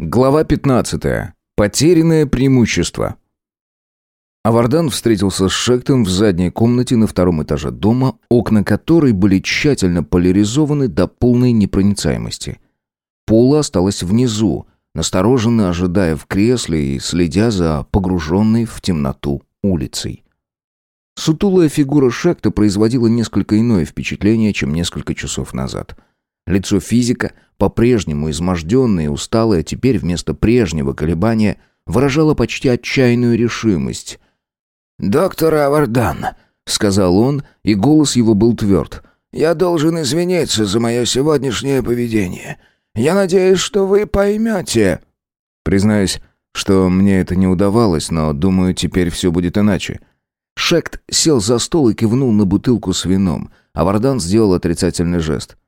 Глава 15. Потерянное преимущество. Авардан встретился с Шектом в задней комнате на втором этаже дома, окна которой были тщательно поляризованы до полной непроницаемости. Пола осталась внизу, настороженно ожидая в кресле и следя за погруженной в темноту улицей. Сутулая фигура Шекта производила несколько иное впечатление, чем несколько часов назад – Лицо физика, по-прежнему изможденное и усталое, теперь вместо прежнего колебания выражало почти отчаянную решимость. «Доктор Авардан», — сказал он, и голос его был тверд, — «я должен извиниться за мое сегодняшнее поведение. Я надеюсь, что вы поймете». Признаюсь, что мне это не удавалось, но, думаю, теперь все будет иначе. Шект сел за стол и кивнул на бутылку с вином, а Вардан сделал отрицательный жест.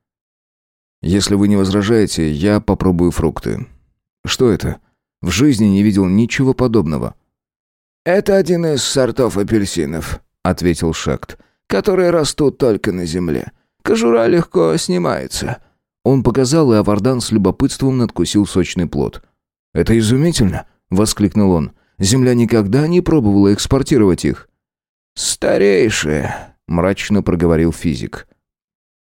Если вы не возражаете, я попробую фрукты. Что это? В жизни не видел ничего подобного. Это один из сортов апельсинов, ответил Шект, которые растут только на земле. Кожура легко снимается. Он показал, и Авардан с любопытством надкусил сочный плод. «Это изумительно!» — воскликнул он. «Земля никогда не пробовала экспортировать их». «Старейшие», — мрачно проговорил физик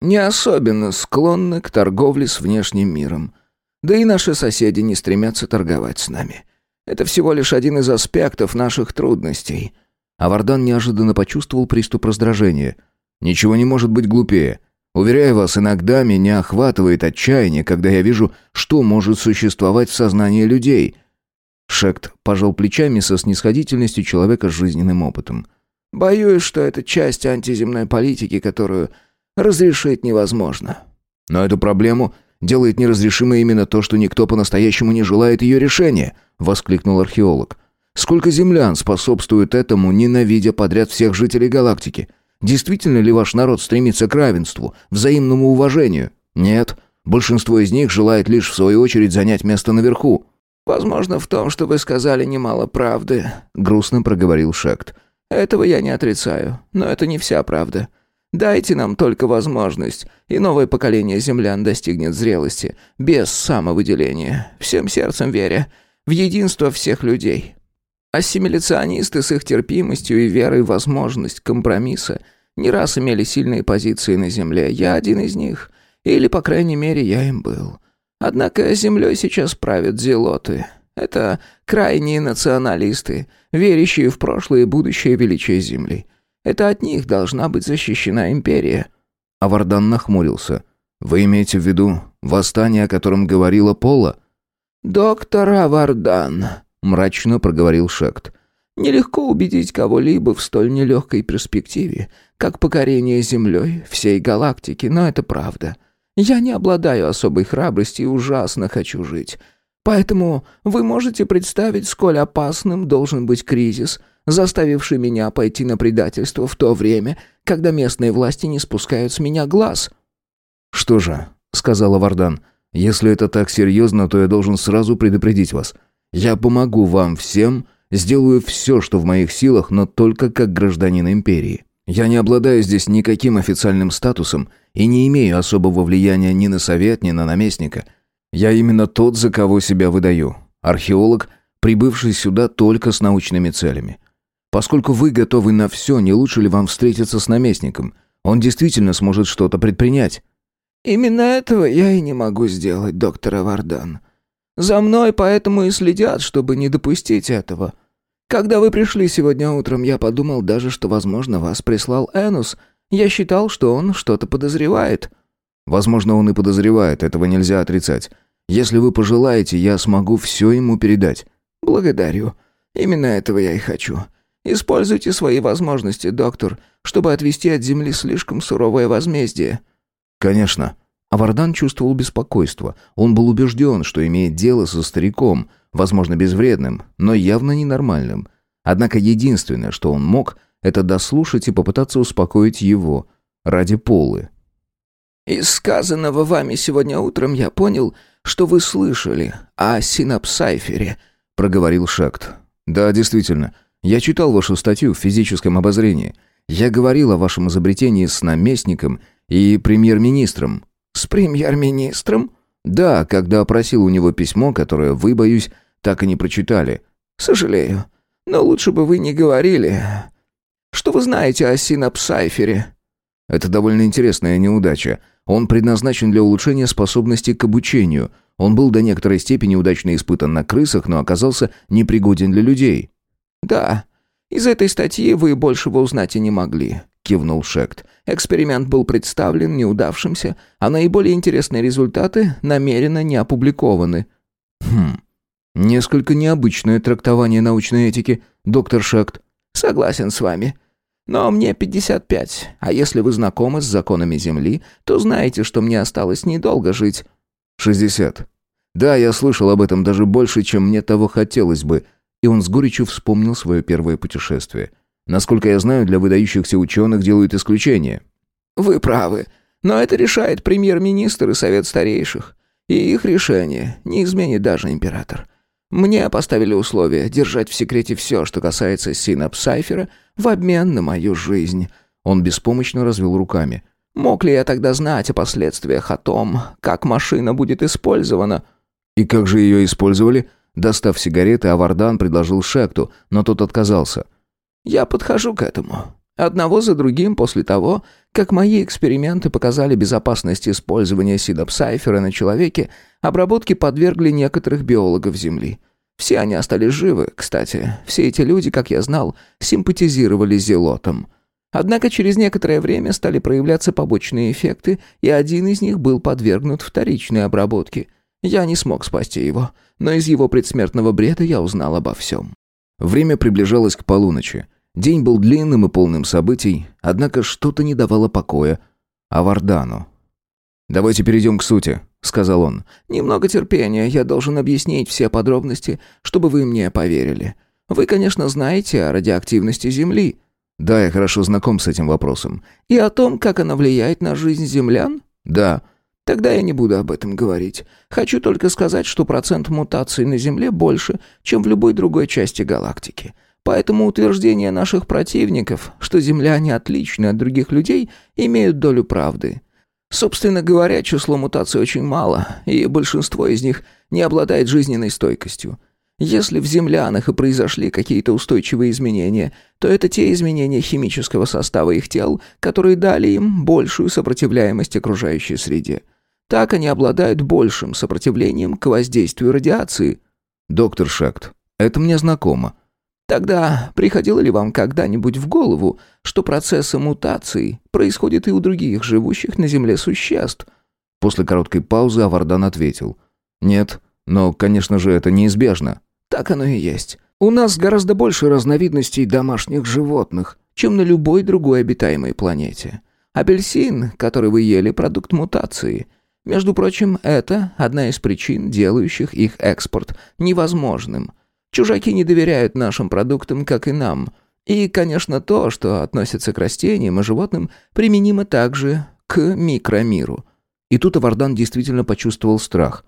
не особенно склонны к торговле с внешним миром. Да и наши соседи не стремятся торговать с нами. Это всего лишь один из аспектов наших трудностей». Авардан неожиданно почувствовал приступ раздражения. «Ничего не может быть глупее. Уверяю вас, иногда меня охватывает отчаяние, когда я вижу, что может существовать в сознании людей». Шект пожал плечами со снисходительностью человека с жизненным опытом. «Боюсь, что это часть антиземной политики, которую разрешить невозможно. Но эту проблему делает неразрешимой именно то, что никто по-настоящему не желает ее решения, воскликнул археолог. Сколько землян способствует этому, ненавидя подряд всех жителей галактики? Действительно ли ваш народ стремится к равенству, взаимному уважению? Нет. Большинство из них желает лишь в свою очередь занять место наверху. Возможно, в том, что вы сказали немало правды, грустно проговорил Шект. Этого я не отрицаю, но это не вся правда. Дайте нам только возможность, и новое поколение землян достигнет зрелости, без самовыделения, всем сердцем веря в единство всех людей. Ассимиляционисты с их терпимостью и верой в возможность компромисса не раз имели сильные позиции на земле. Я один из них, или, по крайней мере, я им был. Однако землей сейчас правят зелоты. Это крайние националисты, верящие в прошлое и будущее величие Земли. Это от них должна быть защищена империя». Авардан нахмурился. «Вы имеете в виду восстание, о котором говорила Пола?» «Доктор Авардан», — мрачно проговорил Шект. «Нелегко убедить кого-либо в столь нелегкой перспективе, как покорение Землей всей галактики, но это правда. Я не обладаю особой храбростью и ужасно хочу жить. Поэтому вы можете представить, сколь опасным должен быть кризис, заставивший меня пойти на предательство в то время, когда местные власти не спускают с меня глаз». «Что же», — сказала Вардан, — «если это так серьезно, то я должен сразу предупредить вас. Я помогу вам всем, сделаю все, что в моих силах, но только как гражданин империи. Я не обладаю здесь никаким официальным статусом и не имею особого влияния ни на совет, ни на наместника. Я именно тот, за кого себя выдаю. Археолог, прибывший сюда только с научными целями. Поскольку вы готовы на все, не лучше ли вам встретиться с наместником? Он действительно сможет что-то предпринять». «Именно этого я и не могу сделать, доктор Авардан. За мной поэтому и следят, чтобы не допустить этого. Когда вы пришли сегодня утром, я подумал даже, что, возможно, вас прислал Энус. Я считал, что он что-то подозревает». «Возможно, он и подозревает, этого нельзя отрицать. Если вы пожелаете, я смогу все ему передать». «Благодарю. Именно этого я и хочу. Используйте свои возможности, доктор, чтобы отвести от земли слишком суровое возмездие». «Конечно». Авардан чувствовал беспокойство. Он был убежден, что имеет дело со стариком, возможно, безвредным, но явно ненормальным. Однако единственное, что он мог, это дослушать и попытаться успокоить его ради Полы. «Из сказанного вами сегодня утром я понял, что вы слышали о синапсайфере», — проговорил Шакт. «Да, действительно. Я читал вашу статью в физическом обозрении. Я говорил о вашем изобретении с наместником и премьер-министром». «С премьер-министром?» «Да, когда опросил у него письмо, которое вы, боюсь, так и не прочитали». «Сожалею, но лучше бы вы не говорили. Что вы знаете о синапсайфере?» «Это довольно интересная неудача. Он предназначен для улучшения способности к обучению. Он был до некоторой степени удачно испытан на крысах, но оказался непригоден для людей». «Да, из этой статьи вы большего узнать и не могли», — кивнул Шект. «Эксперимент был представлен неудавшимся, а наиболее интересные результаты намеренно не опубликованы». «Хм, несколько необычное трактование научной этики, доктор Шект». «Согласен с вами. Но мне 55, а если вы знакомы с законами Земли, то знаете, что мне осталось недолго жить». «60. Да, я слышал об этом даже больше, чем мне того хотелось бы», и он с горечью вспомнил свое первое путешествие. Насколько я знаю, для выдающихся ученых делают исключение. «Вы правы, но это решает премьер-министр и совет старейших. И их решение не изменит даже император. Мне поставили условие держать в секрете все, что касается синапсайфера, в обмен на мою жизнь». Он беспомощно развел руками. «Мог ли я тогда знать о последствиях, о том, как машина будет использована?» «И как же ее использовали?» Достав сигареты, Авардан предложил Шекту, но тот отказался. «Я подхожу к этому. Одного за другим после того, как мои эксперименты показали безопасность использования сидопсайфера на человеке, обработки подвергли некоторых биологов Земли. Все они остались живы, кстати. Все эти люди, как я знал, симпатизировали зелотам. Однако через некоторое время стали проявляться побочные эффекты, и один из них был подвергнут вторичной обработке. Я не смог спасти его, но из его предсмертного бреда я узнал обо всем. Время приближалось к полуночи. День был длинным и полным событий, однако что-то не давало покоя Авардану. «Давайте перейдем к сути», — сказал он. «Немного терпения, я должен объяснить все подробности, чтобы вы мне поверили. Вы, конечно, знаете о радиоактивности Земли». «Да, я хорошо знаком с этим вопросом». «И о том, как она влияет на жизнь землян?» «Да». «Тогда я не буду об этом говорить. Хочу только сказать, что процент мутаций на Земле больше, чем в любой другой части галактики». Поэтому утверждения наших противников, что земляне отличны от других людей, имеют долю правды. Собственно говоря, число мутаций очень мало, и большинство из них не обладает жизненной стойкостью. Если в землянах и произошли какие-то устойчивые изменения, то это те изменения химического состава их тел, которые дали им большую сопротивляемость окружающей среде. Так они обладают большим сопротивлением к воздействию радиации. Доктор Шект, это мне знакомо. Тогда приходило ли вам когда-нибудь в голову, что процессы мутаций происходят и у других живущих на Земле существ? После короткой паузы Авардан ответил. Нет, но, конечно же, это неизбежно. Так оно и есть. У нас гораздо больше разновидностей домашних животных, чем на любой другой обитаемой планете. Апельсин, который вы ели, продукт мутации. Между прочим, это одна из причин, делающих их экспорт невозможным – Чужаки не доверяют нашим продуктам, как и нам. И, конечно, то, что относится к растениям и животным, применимо также к микромиру. И тут Авардан действительно почувствовал страх.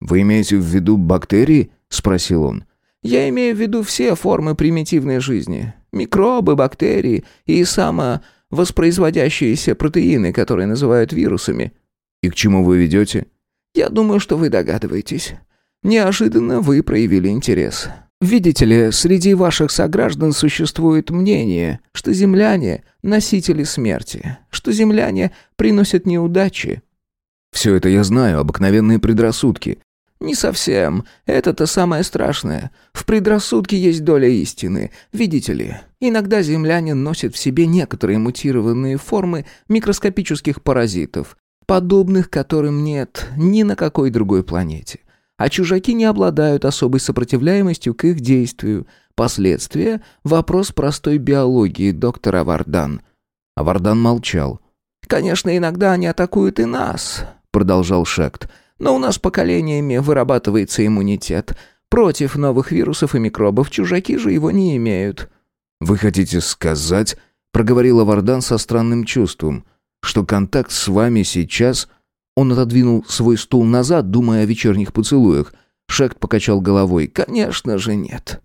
«Вы имеете в виду бактерии?» – спросил он. «Я имею в виду все формы примитивной жизни. Микробы, бактерии и самовоспроизводящиеся протеины, которые называют вирусами». «И к чему вы ведете?» «Я думаю, что вы догадываетесь. Неожиданно вы проявили интерес. Видите ли, среди ваших сограждан существует мнение, что земляне – носители смерти, что земляне приносят неудачи. Все это я знаю, обыкновенные предрассудки. Не совсем. Это-то самое страшное. В предрассудке есть доля истины. Видите ли, иногда земляне носят в себе некоторые мутированные формы микроскопических паразитов, подобных которым нет ни на какой другой планете а чужаки не обладают особой сопротивляемостью к их действию. Последствия – вопрос простой биологии, доктор Авардан». Авардан молчал. «Конечно, иногда они атакуют и нас», – продолжал Шект. «Но у нас поколениями вырабатывается иммунитет. Против новых вирусов и микробов чужаки же его не имеют». «Вы хотите сказать...» – проговорил Авардан со странным чувством, что контакт с вами сейчас – он отодвинул свой стул назад, думая о вечерних поцелуях. Шект покачал головой. «Конечно же нет».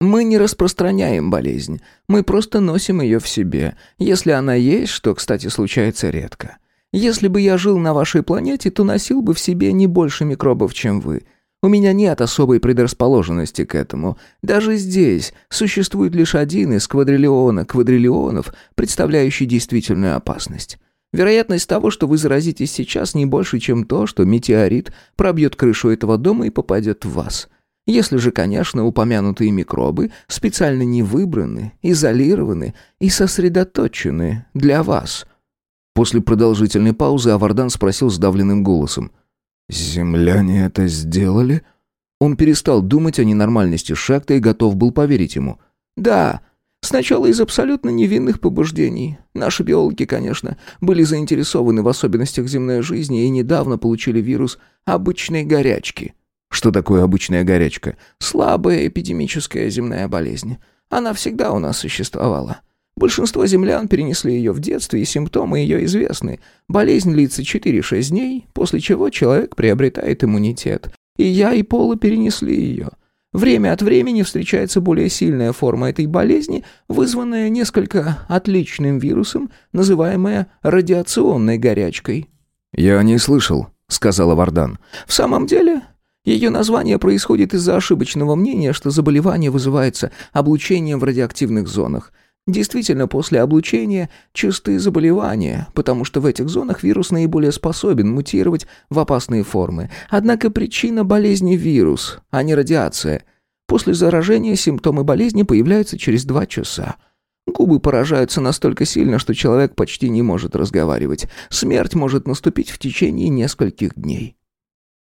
«Мы не распространяем болезнь. Мы просто носим ее в себе, если она есть, что, кстати, случается редко. Если бы я жил на вашей планете, то носил бы в себе не больше микробов, чем вы. У меня нет особой предрасположенности к этому. Даже здесь существует лишь один из квадриллиона квадриллионов, представляющий действительную опасность. Вероятность того, что вы заразитесь сейчас, не больше, чем то, что метеорит пробьет крышу этого дома и попадет в вас. Если же, конечно, упомянутые микробы специально не выбраны, изолированы и сосредоточены для вас. После продолжительной паузы Авардан спросил сдавленным голосом. «Земляне это сделали?» Он перестал думать о ненормальности Шакта и готов был поверить ему. «Да, Сначала из абсолютно невинных побуждений. Наши биологи, конечно, были заинтересованы в особенностях земной жизни и недавно получили вирус обычной горячки. Что такое обычная горячка? Слабая эпидемическая земная болезнь. Она всегда у нас существовала. Большинство землян перенесли ее в детстве, и симптомы ее известны. Болезнь длится 4-6 дней, после чего человек приобретает иммунитет. И я, и Пола перенесли ее. Время от времени встречается более сильная форма этой болезни, вызванная несколько отличным вирусом, называемая радиационной горячкой. «Я о ней слышал», — сказала Вардан. «В самом деле, ее название происходит из-за ошибочного мнения, что заболевание вызывается облучением в радиоактивных зонах. Действительно, после облучения чистые заболевания, потому что в этих зонах вирус наиболее способен мутировать в опасные формы. Однако причина болезни – вирус, а не радиация. После заражения симптомы болезни появляются через два часа. Губы поражаются настолько сильно, что человек почти не может разговаривать. Смерть может наступить в течение нескольких дней.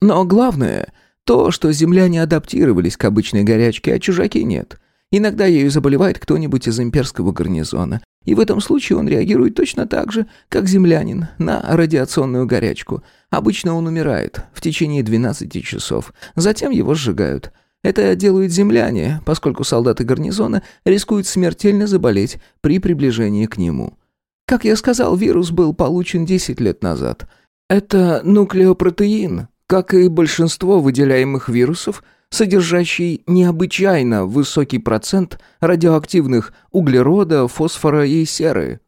Но главное – то, что земляне адаптировались к обычной горячке, а чужаки нет – Иногда ею заболевает кто-нибудь из имперского гарнизона, и в этом случае он реагирует точно так же, как землянин, на радиационную горячку. Обычно он умирает в течение 12 часов, затем его сжигают. Это делают земляне, поскольку солдаты гарнизона рискуют смертельно заболеть при приближении к нему. Как я сказал, вирус был получен 10 лет назад. Это нуклеопротеин, как и большинство выделяемых вирусов – содержащий необычайно высокий процент радиоактивных углерода, фосфора и серы.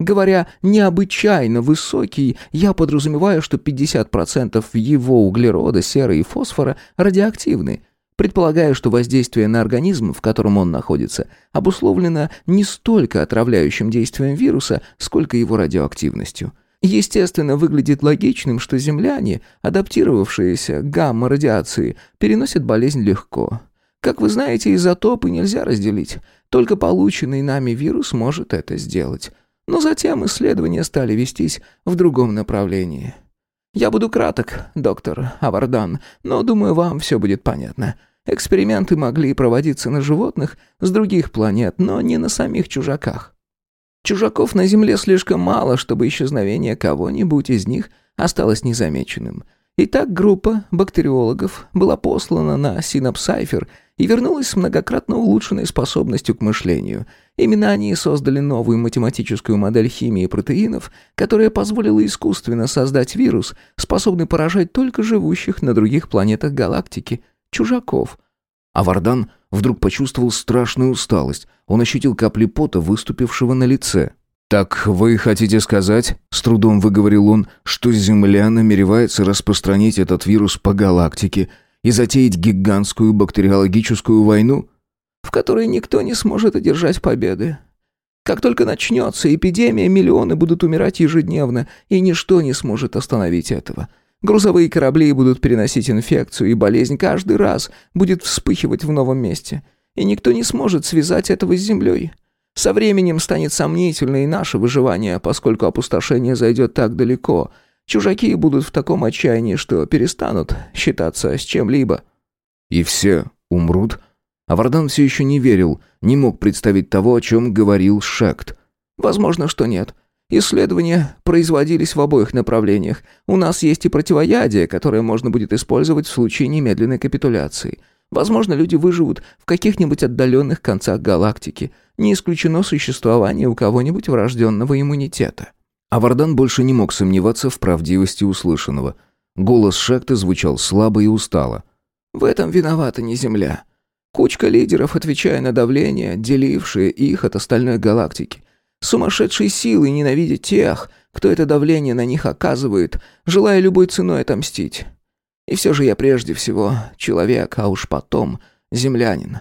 Говоря «необычайно высокий», я подразумеваю, что 50% его углерода, серы и фосфора радиоактивны. Предполагаю, что воздействие на организм, в котором он находится, обусловлено не столько отравляющим действием вируса, сколько его радиоактивностью. Естественно, выглядит логичным, что земляне, адаптировавшиеся к гамма-радиации, переносят болезнь легко. Как вы знаете, изотопы нельзя разделить. Только полученный нами вирус может это сделать. Но затем исследования стали вестись в другом направлении. Я буду краток, доктор Авардан, но думаю, вам все будет понятно. Эксперименты могли проводиться на животных с других планет, но не на самих чужаках. Чужаков на Земле слишком мало, чтобы исчезновение кого-нибудь из них осталось незамеченным. Итак, группа бактериологов была послана на Синапсайфер и вернулась с многократно улучшенной способностью к мышлению. Именно они создали новую математическую модель химии протеинов, которая позволила искусственно создать вирус, способный поражать только живущих на других планетах галактики – чужаков. А Вардан вдруг почувствовал страшную усталость. Он ощутил капли пота, выступившего на лице. «Так вы хотите сказать, — с трудом выговорил он, — что Земля намеревается распространить этот вирус по галактике и затеять гигантскую бактериологическую войну?» «В которой никто не сможет одержать победы. Как только начнется эпидемия, миллионы будут умирать ежедневно, и ничто не сможет остановить этого. Грузовые корабли будут переносить инфекцию, и болезнь каждый раз будет вспыхивать в новом месте. И никто не сможет связать этого с землей. Со временем станет сомнительно и наше выживание, поскольку опустошение зайдет так далеко. Чужаки будут в таком отчаянии, что перестанут считаться с чем-либо. И все умрут? А Вардан все еще не верил, не мог представить того, о чем говорил Шект. Возможно, что нет. Исследования производились в обоих направлениях. У нас есть и противоядие, которое можно будет использовать в случае немедленной капитуляции. Возможно, люди выживут в каких-нибудь отдаленных концах галактики. Не исключено существование у кого-нибудь врожденного иммунитета. А Вардан больше не мог сомневаться в правдивости услышанного. Голос Шекта звучал слабо и устало. «В этом виновата не Земля. Кучка лидеров, отвечая на давление, делившие их от остальной галактики. Сумасшедшей силой ненавидеть тех, кто это давление на них оказывает, желая любой ценой отомстить. И все же я прежде всего человек, а уж потом землянин.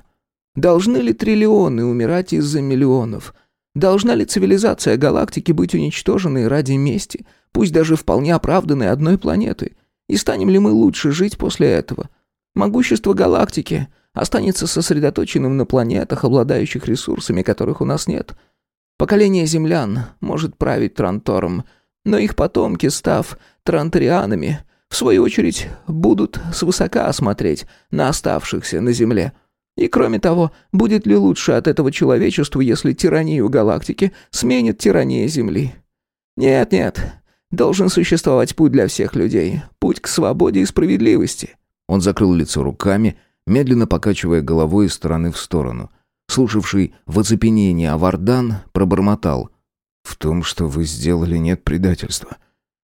Должны ли триллионы умирать из-за миллионов? Должна ли цивилизация галактики быть уничтоженной ради мести, пусть даже вполне оправданной одной планеты? И станем ли мы лучше жить после этого? Могущество галактики останется сосредоточенным на планетах, обладающих ресурсами, которых у нас нет. Поколение землян может править Трантором, но их потомки, став транторианами, в свою очередь, будут свысока смотреть на оставшихся на Земле. И кроме того, будет ли лучше от этого человечеству, если тиранию галактики сменит тирания Земли? Нет-нет, должен существовать путь для всех людей, путь к свободе и справедливости. Он закрыл лицо руками, медленно покачивая головой из стороны в сторону. Слушавший в оцепенении Авардан пробормотал. «В том, что вы сделали, нет предательства.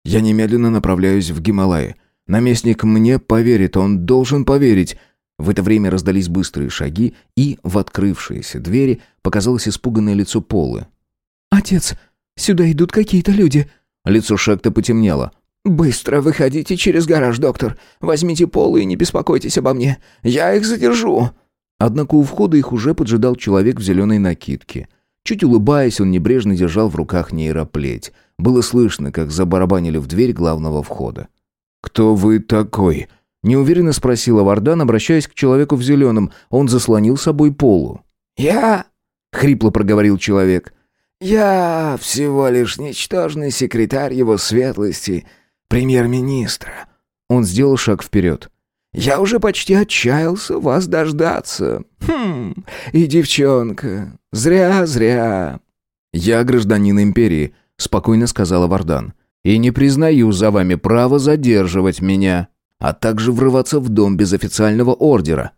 Я немедленно направляюсь в Гималаи. Наместник мне поверит, он должен поверить. В это время раздались быстрые шаги, и в открывшиеся двери показалось испуганное лицо Полы. «Отец, сюда идут какие-то люди». Лицо Шекта потемнело. «Быстро выходите через гараж, доктор. Возьмите Полу и не беспокойтесь обо мне. Я их задержу». Однако у входа их уже поджидал человек в зеленой накидке. Чуть улыбаясь, он небрежно держал в руках нейроплеть. Было слышно, как забарабанили в дверь главного входа. «Кто вы такой?» Неуверенно спросила Вардан, обращаясь к человеку в зеленом. Он заслонил собой полу. «Я...» — хрипло проговорил человек. «Я всего лишь ничтожный секретарь его светлости, премьер-министра». Он сделал шаг вперед. «Я уже почти отчаялся вас дождаться. Хм, и девчонка. Зря, зря». «Я гражданин империи», — спокойно сказала Вардан. «И не признаю за вами право задерживать меня, а также врываться в дом без официального ордера».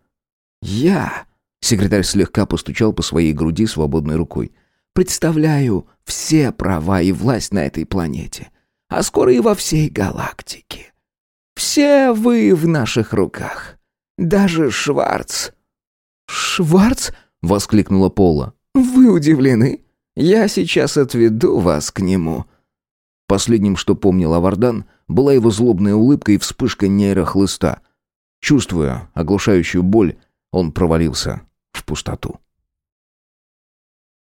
«Я...» — секретарь слегка постучал по своей груди свободной рукой. «Представляю все права и власть на этой планете, а скоро и во всей галактике. Все вы в наших руках. Даже Шварц». «Шварц?» — воскликнула Пола. «Вы удивлены? Я сейчас отведу вас к нему». Последним, что помнил Авардан, была его злобная улыбка и вспышка нейрохлыста. Чувствуя оглушающую боль, он провалился в пустоту.